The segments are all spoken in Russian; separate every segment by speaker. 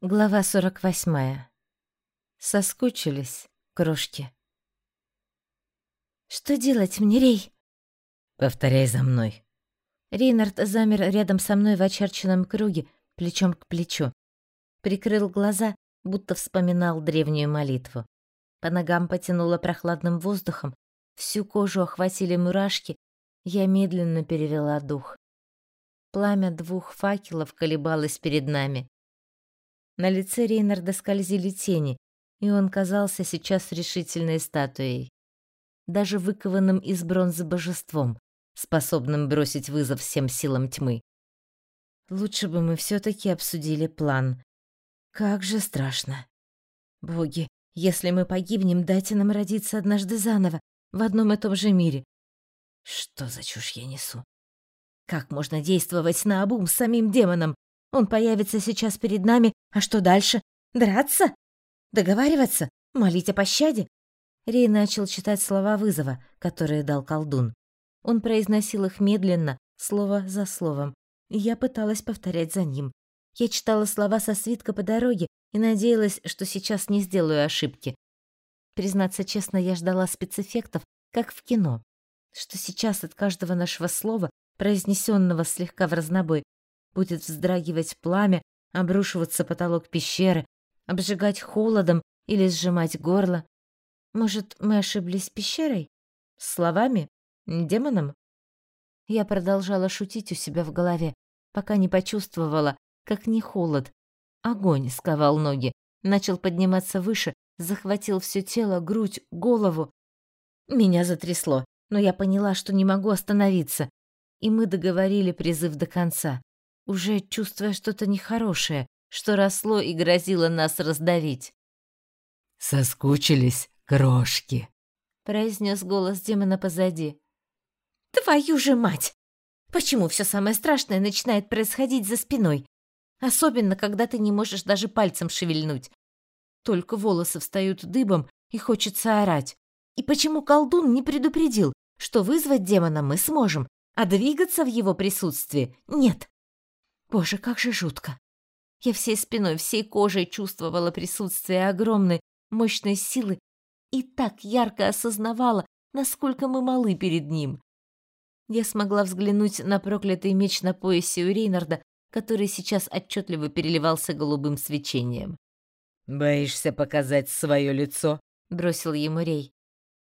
Speaker 1: Глава 48. Соскучились, крошки. «Что делать мне, Рей?»
Speaker 2: «Повторяй за мной».
Speaker 1: Рейнард замер рядом со мной в очерченном круге, плечом к плечу. Прикрыл глаза, будто вспоминал древнюю молитву. По ногам потянуло прохладным воздухом, всю кожу охватили мурашки, я медленно перевела дух. Пламя двух факелов колебалось перед нами. На лице Рейнарда скользили тени, и он казался сейчас решительной статуей. Даже выкованным из бронзы божеством, способным бросить вызов всем силам тьмы. Лучше бы мы все таки обсудили план. Как же страшно. Боги, если мы погибнем, дайте нам родиться однажды заново, в одном и том же мире. Что за чушь я несу? Как можно действовать на с самим демоном? Он появится сейчас перед нами, а что дальше? Драться? Договариваться? Молить о пощаде? Рей начал читать слова вызова, которые дал колдун. Он произносил их медленно, слово за словом. Я пыталась повторять за ним. Я читала слова со свитка по дороге и надеялась, что сейчас не сделаю ошибки. Признаться честно, я ждала спецэффектов, как в кино. Что сейчас от каждого нашего слова, произнесенного слегка в разнобой, будет вздрагивать пламя, обрушиваться потолок пещеры, обжигать холодом или сжимать горло. Может, мы ошиблись пещерой? Словами? Демоном? Я продолжала шутить у себя в голове, пока не почувствовала, как не холод. Огонь сковал ноги, начал подниматься выше, захватил все тело, грудь, голову. Меня затрясло, но я поняла, что не могу остановиться, и мы договорили призыв до конца уже чувствуя что-то нехорошее, что росло и грозило нас раздавить.
Speaker 2: «Соскучились, крошки», —
Speaker 1: произнес голос демона позади. «Твою же мать! Почему все самое страшное начинает происходить за спиной? Особенно, когда ты не можешь даже пальцем шевельнуть. Только волосы встают дыбом, и хочется орать. И почему колдун не предупредил, что вызвать демона мы сможем, а двигаться в его присутствии нет? Боже, как же жутко. Я всей спиной, всей кожей чувствовала присутствие огромной, мощной силы и так ярко осознавала, насколько мы малы перед ним. Я смогла взглянуть на проклятый меч на поясе у Рейнарда, который сейчас отчетливо переливался голубым свечением.
Speaker 2: «Боишься показать свое лицо?»
Speaker 1: — бросил ему Рей.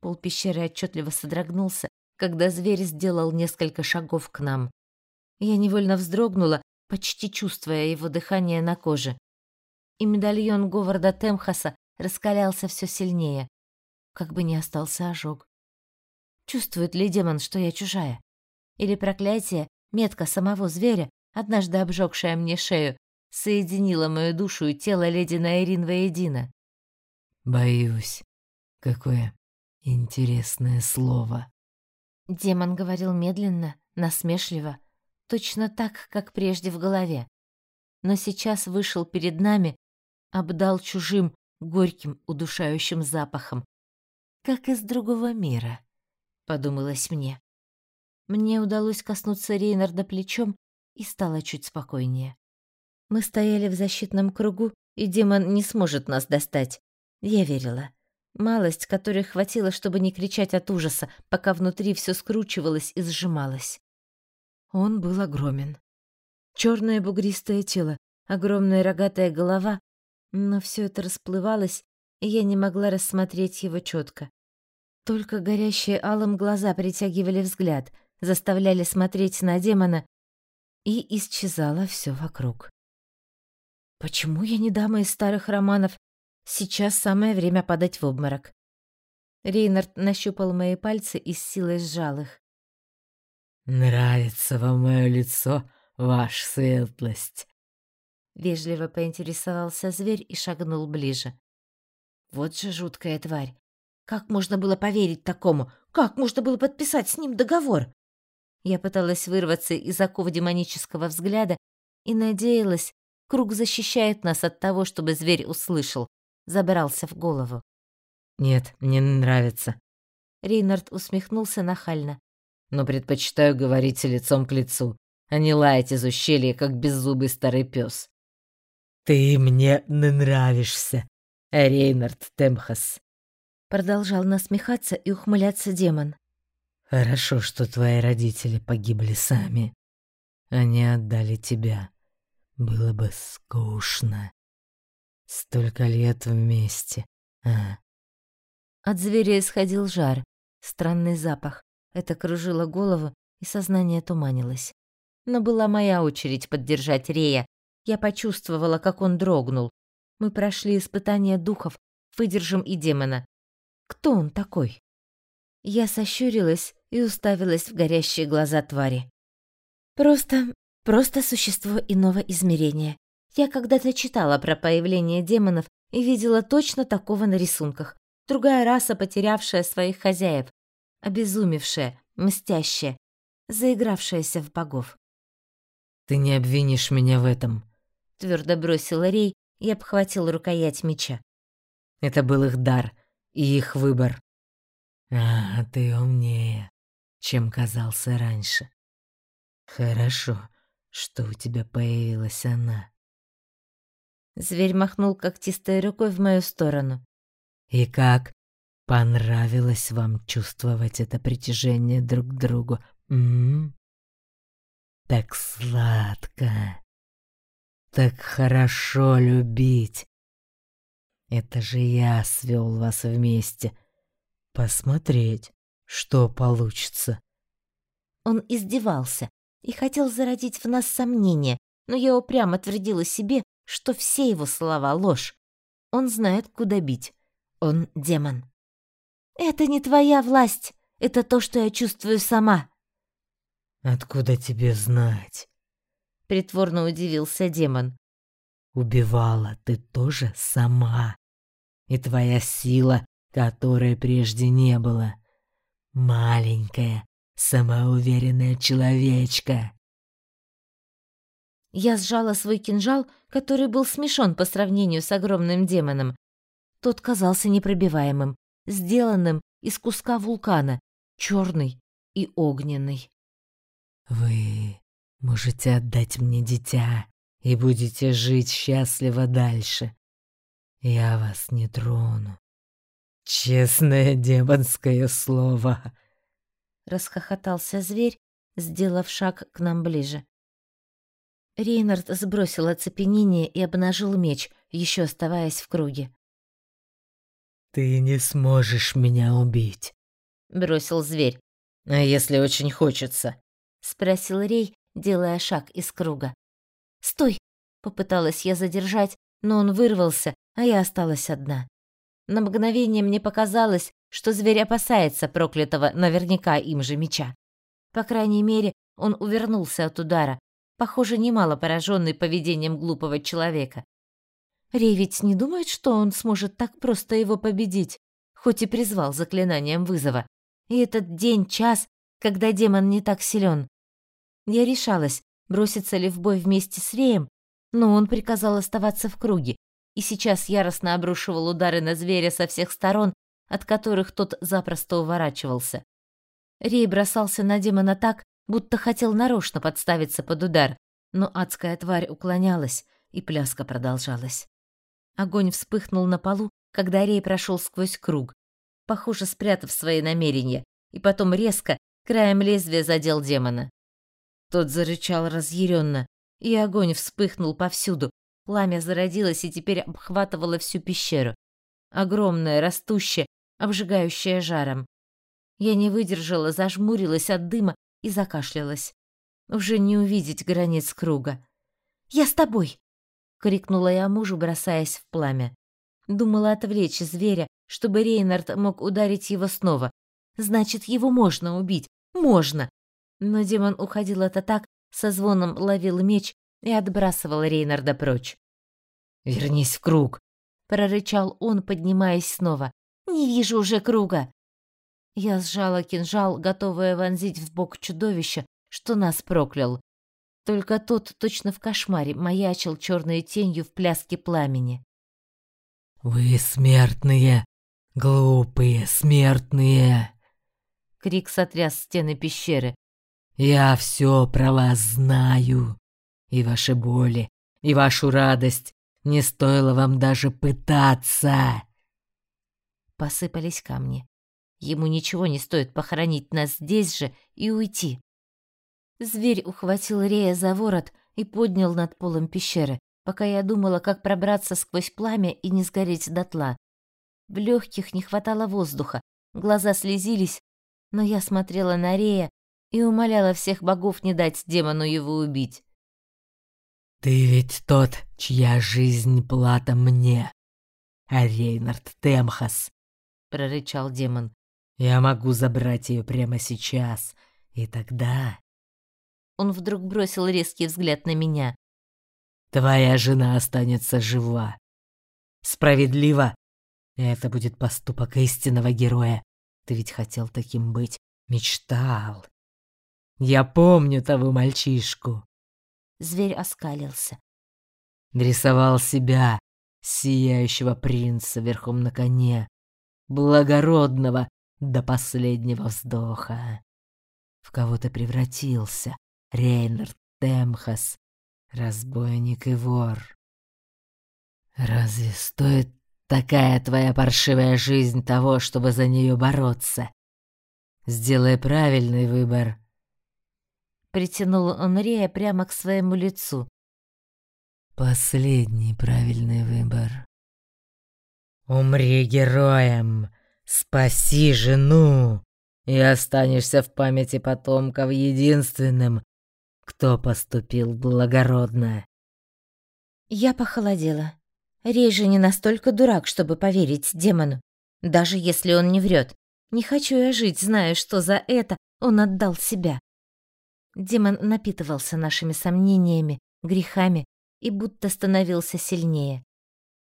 Speaker 1: Пол пещеры отчетливо содрогнулся, когда зверь сделал несколько шагов к нам. Я невольно вздрогнула, почти чувствуя его дыхание на коже. И медальон Говарда Темхаса раскалялся все сильнее, как бы не остался ожог. Чувствует ли демон, что я чужая? Или проклятие, метка самого зверя, однажды обжегшая мне шею, соединила мою душу и тело леди Найрин воедино?
Speaker 2: Боюсь. Какое интересное слово.
Speaker 1: Демон говорил медленно, насмешливо, точно так, как прежде в голове. Но сейчас вышел перед нами, обдал чужим, горьким, удушающим запахом. Как из другого мира, подумалось мне. Мне удалось коснуться Рейнарда плечом и стало чуть спокойнее. Мы стояли в защитном кругу, и демон не сможет нас достать. Я верила. Малость, которой хватило, чтобы не кричать от ужаса, пока внутри все скручивалось и сжималось. Он был огромен. Черное бугристое тело, огромная рогатая голова, но все это расплывалось, и я не могла рассмотреть его четко. Только горящие алым глаза притягивали взгляд, заставляли смотреть на демона, и исчезало все вокруг. Почему я не дама из старых романов? Сейчас самое время падать в обморок. Рейнард нащупал мои пальцы и с силой сжал их.
Speaker 2: «Нравится вам мое лицо, ваша светлость?»
Speaker 1: Вежливо поинтересовался зверь и шагнул ближе. Вот же жуткая тварь. Как можно было поверить такому? Как можно было подписать с ним договор? Я пыталась вырваться из оков демонического взгляда и надеялась, круг защищает нас от того, чтобы зверь услышал, забрался в голову.
Speaker 2: «Нет, не нравится».
Speaker 1: Рейнард усмехнулся нахально
Speaker 2: но предпочитаю говорить лицом к лицу, а не лаять из ущелья, как беззубый старый пес. Ты мне не нравишься, Рейнард Темхас.
Speaker 1: Продолжал насмехаться и ухмыляться демон.
Speaker 2: Хорошо, что твои родители погибли сами. Они отдали тебя. Было бы скучно. Столько лет вместе, а?
Speaker 1: От зверя исходил жар, странный запах. Это кружило голову, и сознание туманилось. Но была моя очередь поддержать Рея. Я почувствовала, как он дрогнул. Мы прошли испытание духов, выдержим и демона. Кто он такой? Я сощурилась и уставилась в горящие глаза твари. Просто, просто существо иного измерения. Я когда-то читала про появление демонов и видела точно такого на рисунках. Другая раса, потерявшая своих хозяев, обезумевшая, мстящая, заигравшаяся в богов.
Speaker 2: «Ты не обвинишь меня в этом», — твердо бросил Рей и обхватил рукоять меча. «Это был их дар и их выбор». «А, ты умнее, чем казался раньше. Хорошо, что у тебя появилась она».
Speaker 1: Зверь махнул когтистой рукой в мою сторону.
Speaker 2: «И как? Понравилось вам чувствовать это притяжение друг к другу? М -м? Так сладко. Так хорошо любить. Это же я свел вас вместе. Посмотреть, что получится».
Speaker 1: Он издевался и хотел зародить в нас сомнения, но я упрямо твердила себе, что все его слова — ложь. Он знает, куда бить. Он демон. «Это не твоя власть. Это то, что я чувствую сама».
Speaker 2: «Откуда тебе знать?»
Speaker 1: Притворно удивился демон.
Speaker 2: «Убивала ты тоже сама. И твоя сила, которой прежде не было. Маленькая, самоуверенная человечка.
Speaker 1: Я сжала свой кинжал, который был смешон по сравнению с огромным демоном. Тот казался непробиваемым, сделанным из куска вулкана, черный и огненный.
Speaker 2: «Вы можете отдать мне дитя и будете жить счастливо дальше. Я вас не трону. Честное демонское слово!»
Speaker 1: Расхохотался зверь, сделав шаг к нам ближе. Рейнард сбросил оцепенение и обнажил меч, еще оставаясь в круге.
Speaker 2: «Ты не сможешь меня убить», — бросил зверь. «А если очень хочется?»
Speaker 1: — спросил Рей, делая шаг из круга. «Стой!» — попыталась я задержать, но он вырвался, а я осталась одна. На мгновение мне показалось, что зверь опасается проклятого наверняка им же меча. По крайней мере, он увернулся от удара, похоже, немало пораженный поведением глупого человека. Рей ведь не думает, что он сможет так просто его победить, хоть и призвал заклинанием вызова. И этот день-час, когда демон не так силен. Я решалась, броситься ли в бой вместе с Реем, но он приказал оставаться в круге, и сейчас яростно обрушивал удары на зверя со всех сторон, от которых тот запросто уворачивался. Рей бросался на демона так, будто хотел нарочно подставиться под удар, но адская тварь уклонялась, и пляска продолжалась. Огонь вспыхнул на полу, когда Рей прошел сквозь круг, похоже, спрятав свои намерения, и потом резко, краем лезвия задел демона. Тот зарычал разъяренно, и огонь вспыхнул повсюду, пламя зародилось и теперь обхватывало всю пещеру. Огромное, растущее, обжигающее жаром. Я не выдержала, зажмурилась от дыма и закашлялась. Уже не увидеть границ круга. «Я с тобой!» — крикнула я мужу, бросаясь в пламя. Думала отвлечь зверя, чтобы Рейнард мог ударить его снова. Значит, его можно убить. Можно! Но демон уходил от атак, со звоном ловил меч и отбрасывал Рейнарда прочь. «Вернись в круг!» — прорычал он, поднимаясь снова. «Не вижу уже круга!» Я сжала кинжал, готовая вонзить в бок чудовища, что нас проклял. Только тот точно в кошмаре маячил черной тенью в пляске пламени.
Speaker 2: «Вы смертные! Глупые смертные!»
Speaker 1: Крик сотряс стены пещеры.
Speaker 2: «Я все про вас знаю, и ваши боли, и вашу радость, Не стоило вам даже пытаться!»
Speaker 1: Посыпались камни. Ему ничего не стоит похоронить нас здесь же и уйти. Зверь ухватил Рея за ворот и поднял над полом пещеры, пока я думала, как пробраться сквозь пламя и не сгореть дотла. В легких не хватало воздуха, глаза слезились, но я смотрела на Рея и умоляла всех богов не дать демону его убить.
Speaker 2: «Ты ведь тот, чья жизнь плата мне, а Рейнард Темхас», — прорычал демон. «Я могу забрать ее прямо сейчас, и тогда...»
Speaker 1: Он вдруг бросил резкий взгляд на меня.
Speaker 2: «Твоя жена останется жива. Справедливо. Это будет поступок истинного героя. Ты ведь хотел таким быть, мечтал. Я помню того мальчишку.
Speaker 1: Зверь оскалился.
Speaker 2: Рисовал себя, сияющего принца верхом на коне, благородного до последнего вздоха. В кого ты превратился, Рейнард Темхас, разбойник и вор? Разве стоит такая твоя паршивая жизнь того, чтобы за нее бороться? Сделай правильный выбор,
Speaker 1: Притянул он Рея прямо к своему лицу.
Speaker 2: Последний правильный выбор. Умри героем, спаси жену, и останешься в памяти потомков единственным, кто поступил благородно.
Speaker 1: Я похолодела. Рей же не настолько дурак, чтобы поверить демону, даже если он не врет. Не хочу я жить, зная, что за это он отдал себя. Демон напитывался нашими сомнениями, грехами и будто становился сильнее.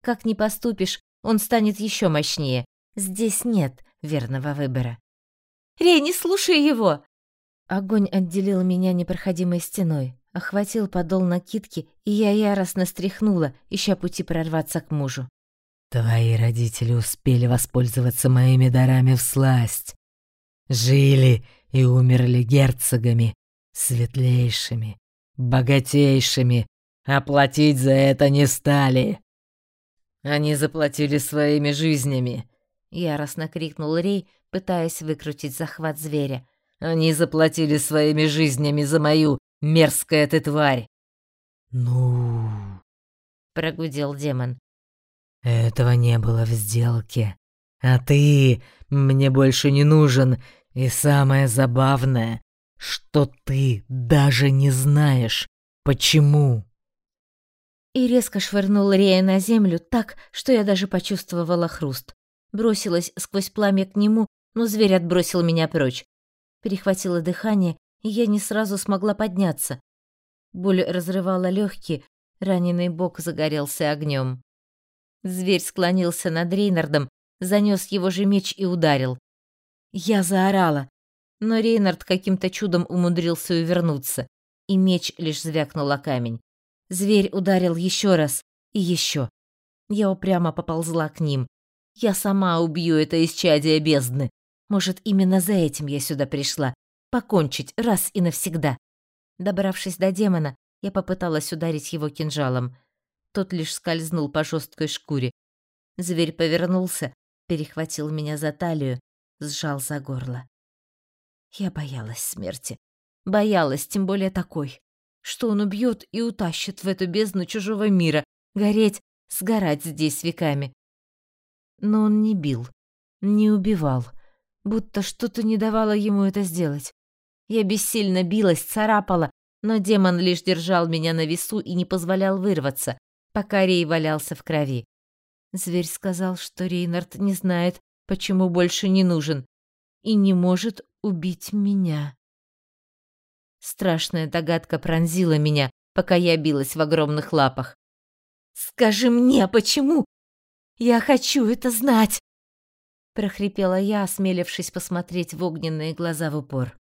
Speaker 1: Как ни поступишь, он станет еще мощнее. Здесь нет верного выбора. «Рей, не слушай его!» Огонь отделил меня непроходимой стеной, охватил подол накидки, и я яростно стряхнула, ища пути прорваться к мужу.
Speaker 2: «Твои родители успели воспользоваться моими дарами в сласть. Жили и умерли герцогами, светлейшими, богатейшими, оплатить за это не стали. Они заплатили своими жизнями, яростно крикнул Рей, пытаясь выкрутить захват зверя. Они заплатили своими жизнями за мою мерзкая ты тварь. Ну, прогудел демон. Этого не было в сделке. А ты мне больше не нужен, и самое забавное, что ты даже не знаешь, почему.
Speaker 1: И резко швырнул Рея на землю так, что я даже почувствовала хруст. Бросилась сквозь пламя к нему, но зверь отбросил меня прочь. Перехватило дыхание, и я не сразу смогла подняться. Боль разрывала легкие, раненый бок загорелся огнем. Зверь склонился над Рейнардом, занес его же меч и ударил. Я заорала, но Рейнард каким-то чудом умудрился увернуться, и меч лишь звякнул о камень. Зверь ударил еще раз и еще. Я упрямо поползла к ним. Я сама убью это исчадие бездны. Может, именно за этим я сюда пришла. Покончить раз и навсегда. Добравшись до демона, я попыталась ударить его кинжалом. Тот лишь скользнул по жесткой шкуре. Зверь повернулся, перехватил меня за талию, сжал за горло. Я боялась смерти. Боялась, тем более такой, что он убьет и утащит в эту бездну чужого мира, гореть, сгорать здесь веками. Но он не бил, не убивал, будто что-то не давало ему это сделать. Я бессильно билась, царапала, но демон лишь держал меня на весу и не позволял вырваться, пока Рей валялся в крови. Зверь сказал, что Рейнард не знает, почему больше не нужен, и не может убить меня. Страшная догадка пронзила меня, пока я билась в огромных лапах. «Скажи мне, почему? Я хочу это знать!» Прохрипела я, осмелившись посмотреть в огненные глаза в упор.